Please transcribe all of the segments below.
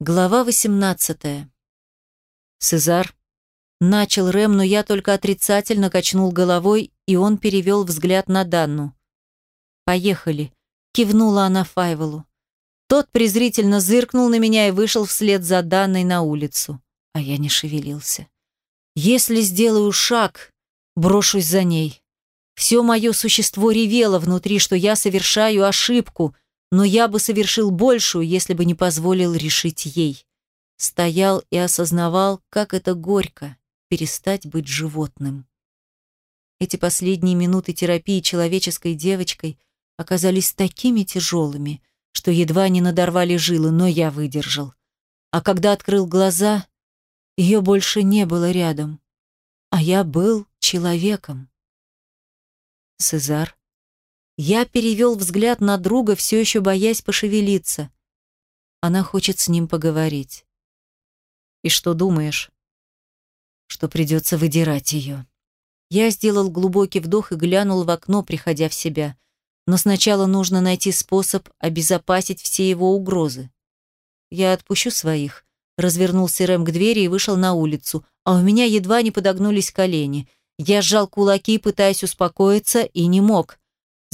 Глава 18. Сезар. Начал Рэм, но я только отрицательно качнул головой, и он перевел взгляд на Данну. «Поехали», — кивнула она Файвелу. Тот презрительно зыркнул на меня и вышел вслед за Данной на улицу. А я не шевелился. «Если сделаю шаг, брошусь за ней». Все мое существо ревело внутри, что я совершаю ошибку — но я бы совершил большую, если бы не позволил решить ей. Стоял и осознавал, как это горько перестать быть животным. Эти последние минуты терапии человеческой девочкой оказались такими тяжелыми, что едва не надорвали жилы, но я выдержал. А когда открыл глаза, ее больше не было рядом, а я был человеком. Сезар я перевел взгляд на друга, все еще боясь пошевелиться. Она хочет с ним поговорить. И что думаешь? Что придется выдирать ее. Я сделал глубокий вдох и глянул в окно, приходя в себя. Но сначала нужно найти способ обезопасить все его угрозы. Я отпущу своих. Развернулся Рэм к двери и вышел на улицу, а у меня едва не подогнулись колени. Я сжал кулаки, пытаясь успокоиться, и не мог.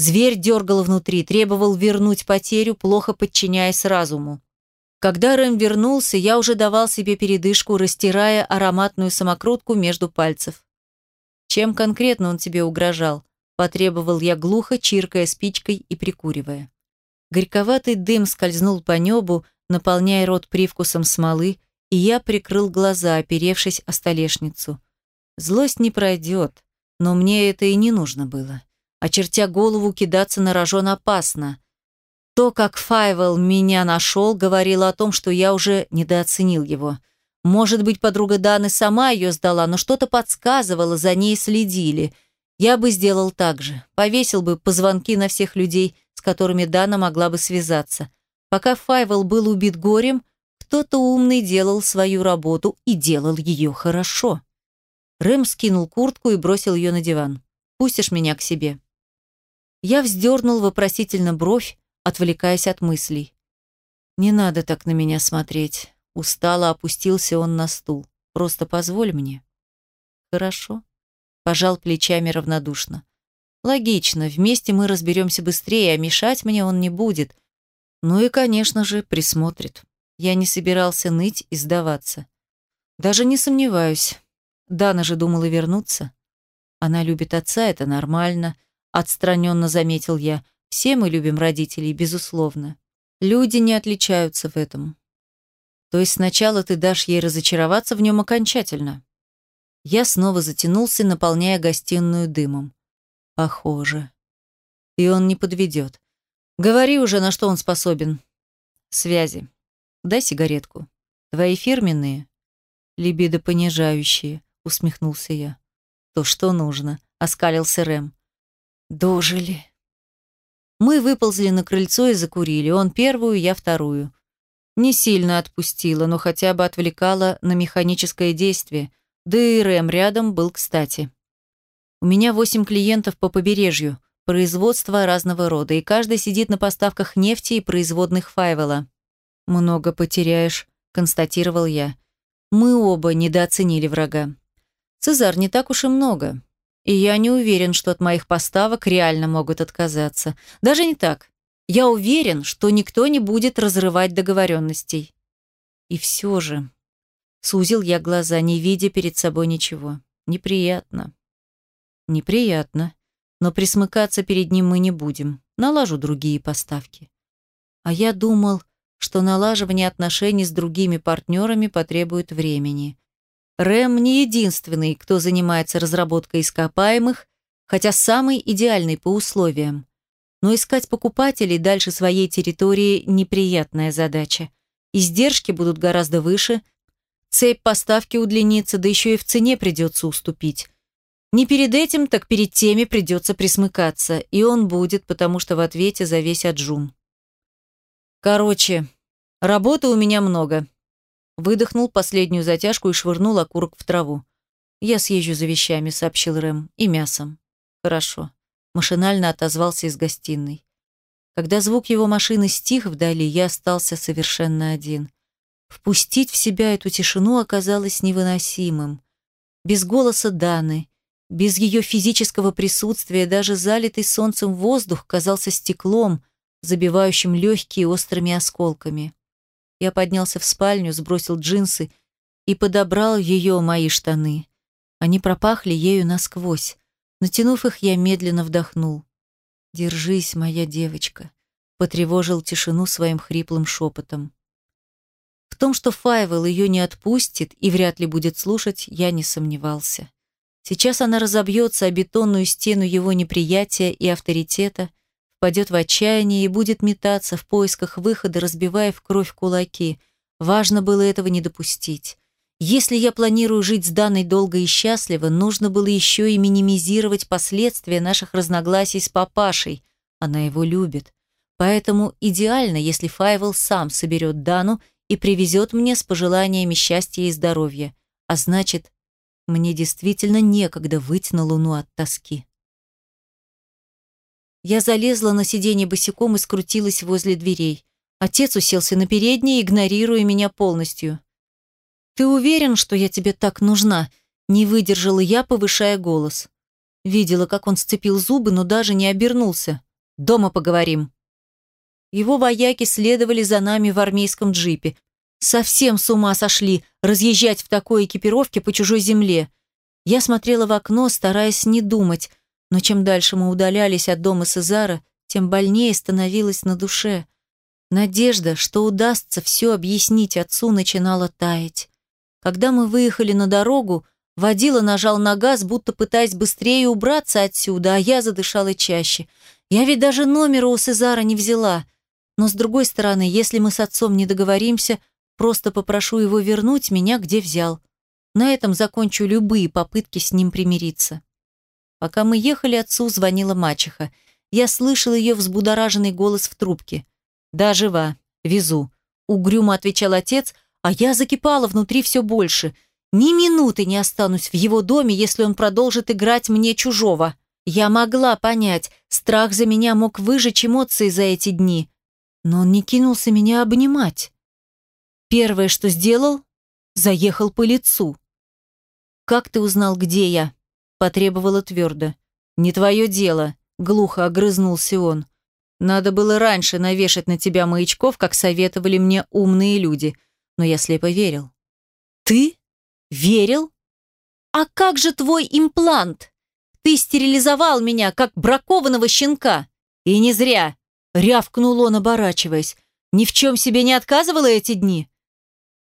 Зверь дергал внутри, требовал вернуть потерю, плохо подчиняясь разуму. Когда Рэм вернулся, я уже давал себе передышку, растирая ароматную самокрутку между пальцев. «Чем конкретно он тебе угрожал?» – потребовал я глухо, чиркая спичкой и прикуривая. Горьковатый дым скользнул по небу, наполняя рот привкусом смолы, и я прикрыл глаза, оперевшись о столешницу. Злость не пройдет, но мне это и не нужно было. Очертя голову, кидаться на рожон опасно. То, как Файвел меня нашел, говорило о том, что я уже недооценил его. Может быть, подруга Даны сама ее сдала, но что-то подсказывало, за ней следили. Я бы сделал так же. Повесил бы позвонки на всех людей, с которыми Дана могла бы связаться. Пока Файвел был убит горем, кто-то умный делал свою работу и делал ее хорошо. Рэм скинул куртку и бросил ее на диван. «Пустишь меня к себе?» Я вздернул вопросительно бровь, отвлекаясь от мыслей. «Не надо так на меня смотреть». Устало опустился он на стул. «Просто позволь мне». «Хорошо», — пожал плечами равнодушно. «Логично, вместе мы разберемся быстрее, а мешать мне он не будет. Ну и, конечно же, присмотрит. Я не собирался ныть и сдаваться. Даже не сомневаюсь. Дана же думала вернуться. Она любит отца, это нормально. Отстраненно заметил я. Все мы любим родителей, безусловно. Люди не отличаются в этом. То есть сначала ты дашь ей разочароваться в нем окончательно. Я снова затянулся, наполняя гостиную дымом. Похоже. И он не подведет. Говори уже, на что он способен. Связи. Дай сигаретку. Твои фирменные? Либидо понижающие, усмехнулся я. То, что нужно, оскалился Рэм. Дожили. Мы выползли на крыльцо и закурили. Он первую, я вторую. Не сильно отпустила, но хотя бы отвлекала на механическое действие. Да и Рэм рядом был кстати. У меня восемь клиентов по побережью, производства разного рода, и каждый сидит на поставках нефти и производных Файвела. «Много потеряешь», — констатировал я. Мы оба недооценили врага. «Цезар, не так уж и много. И я не уверен, что от моих поставок реально могут отказаться. Даже не так. Я уверен, что никто не будет разрывать договоренностей. И все же... Сузил я глаза, не видя перед собой ничего. Неприятно. Неприятно. Но присмыкаться перед ним мы не будем. Налажу другие поставки. А я думал, что налаживание отношений с другими партнерами потребует времени. Рэм не единственный, кто занимается разработкой ископаемых, хотя самый идеальный по условиям. Но искать покупателей дальше своей территории – неприятная задача. Издержки будут гораздо выше, цепь поставки удлинится, да еще и в цене придется уступить. Не перед этим, так перед теми придется присмыкаться, и он будет, потому что в ответе за весь отжум. Короче, работы у меня много, Выдохнул последнюю затяжку и швырнул окурок в траву. «Я съезжу за вещами», — сообщил Рэм, — «и мясом». «Хорошо». Машинально отозвался из гостиной. Когда звук его машины стих вдали, я остался совершенно один. Впустить в себя эту тишину оказалось невыносимым. Без голоса Даны, без ее физического присутствия даже залитый солнцем воздух казался стеклом, забивающим легкие острыми осколками. Я поднялся в спальню, сбросил джинсы и подобрал ее мои штаны. Они пропахли ею насквозь. Натянув их, я медленно вдохнул. «Держись, моя девочка», — потревожил тишину своим хриплым шепотом. В том, что Файвел ее не отпустит и вряд ли будет слушать, я не сомневался. Сейчас она разобьется о бетонную стену его неприятия и авторитета, впадет в отчаяние и будет метаться в поисках выхода, разбивая в кровь кулаки. Важно было этого не допустить. Если я планирую жить с Даной долго и счастливо, нужно было еще и минимизировать последствия наших разногласий с папашей. Она его любит. Поэтому идеально, если Файвел сам соберет Дану и привезет мне с пожеланиями счастья и здоровья. А значит, мне действительно некогда выйти на луну от тоски. Я залезла на сиденье босиком и скрутилась возле дверей. Отец уселся на переднее, игнорируя меня полностью. «Ты уверен, что я тебе так нужна?» Не выдержала я, повышая голос. Видела, как он сцепил зубы, но даже не обернулся. «Дома поговорим». Его вояки следовали за нами в армейском джипе. Совсем с ума сошли разъезжать в такой экипировке по чужой земле. Я смотрела в окно, стараясь не думать, но чем дальше мы удалялись от дома Сезара, тем больнее становилось на душе. Надежда, что удастся все объяснить отцу, начинала таять. Когда мы выехали на дорогу, водила нажал на газ, будто пытаясь быстрее убраться отсюда, а я задышала чаще. Я ведь даже номера у Сезара не взяла. Но с другой стороны, если мы с отцом не договоримся, просто попрошу его вернуть меня, где взял. На этом закончу любые попытки с ним примириться. Пока мы ехали, отцу звонила мачеха. Я слышал ее взбудораженный голос в трубке. «Да, жива. Везу», — угрюмо отвечал отец, а я закипала внутри все больше. Ни минуты не останусь в его доме, если он продолжит играть мне чужого. Я могла понять, страх за меня мог выжечь эмоции за эти дни. Но он не кинулся меня обнимать. Первое, что сделал, заехал по лицу. «Как ты узнал, где я?» Потребовала твердо. «Не твое дело», — глухо огрызнулся он. «Надо было раньше навешать на тебя маячков, как советовали мне умные люди но я слепо верил. «Ты? Верил? А как же твой имплант? Ты стерилизовал меня, как бракованного щенка. И не зря!» — рявкнул он, оборачиваясь. «Ни в чем себе не отказывала эти дни?»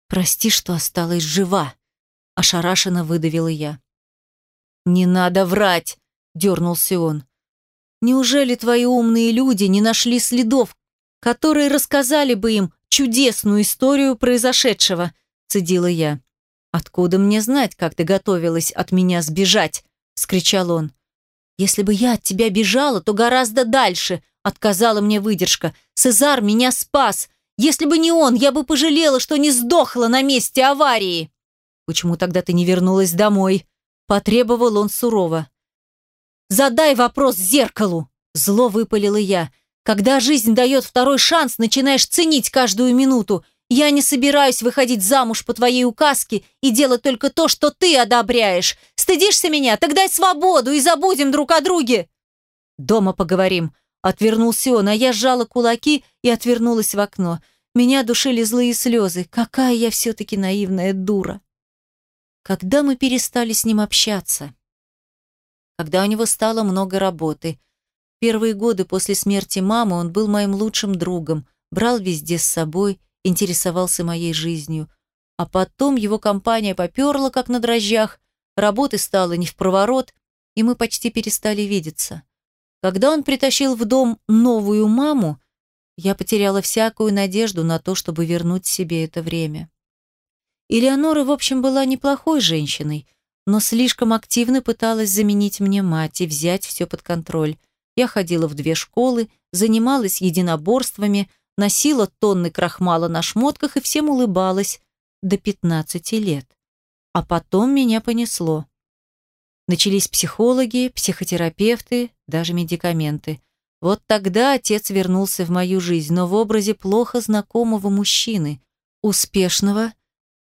«Прости, что осталась жива», — ошарашенно выдавила я. «Не надо врать!» — дернулся он. «Неужели твои умные люди не нашли следов, которые рассказали бы им, чудесную историю произошедшего», — цедила я. «Откуда мне знать, как ты готовилась от меня сбежать?» — скричал он. «Если бы я от тебя бежала, то гораздо дальше», — отказала мне выдержка. «Цезар меня спас. Если бы не он, я бы пожалела, что не сдохла на месте аварии». «Почему тогда ты не вернулась домой?» — потребовал он сурово. «Задай вопрос зеркалу!» — зло выпалила я. Когда жизнь дает второй шанс, начинаешь ценить каждую минуту. Я не собираюсь выходить замуж по твоей указке и делать только то, что ты одобряешь. Стыдишься меня? Тогда дай свободу и забудем друг о друге. Дома поговорим. Отвернулся он, а я сжала кулаки и отвернулась в окно. Меня душили злые слезы. Какая я все-таки наивная дура. Когда мы перестали с ним общаться? Когда у него стало много работы. Первые годы после смерти мамы он был моим лучшим другом, брал везде с собой, интересовался моей жизнью. А потом его компания поперла, как на дрожжах, работы стало не в проворот, и мы почти перестали видеться. Когда он притащил в дом новую маму, я потеряла всякую надежду на то, чтобы вернуть себе это время. Элеонора, в общем, была неплохой женщиной, но слишком активно пыталась заменить мне мать и взять все под контроль. Я ходила в две школы, занималась единоборствами, носила тонны крахмала на шмотках и всем улыбалась до 15 лет. А потом меня понесло. Начались психологи, психотерапевты, даже медикаменты. Вот тогда отец вернулся в мою жизнь, но в образе плохо знакомого мужчины. успешного,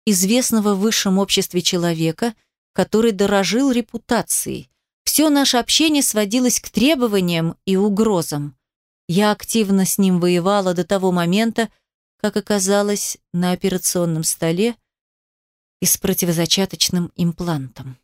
известного в высшем обществе человека, который дорожил репутацией. Все наше общение сводилось к требованиям и угрозам. Я активно с ним воевала до того момента, как оказалось на операционном столе и с противозачаточным имплантом.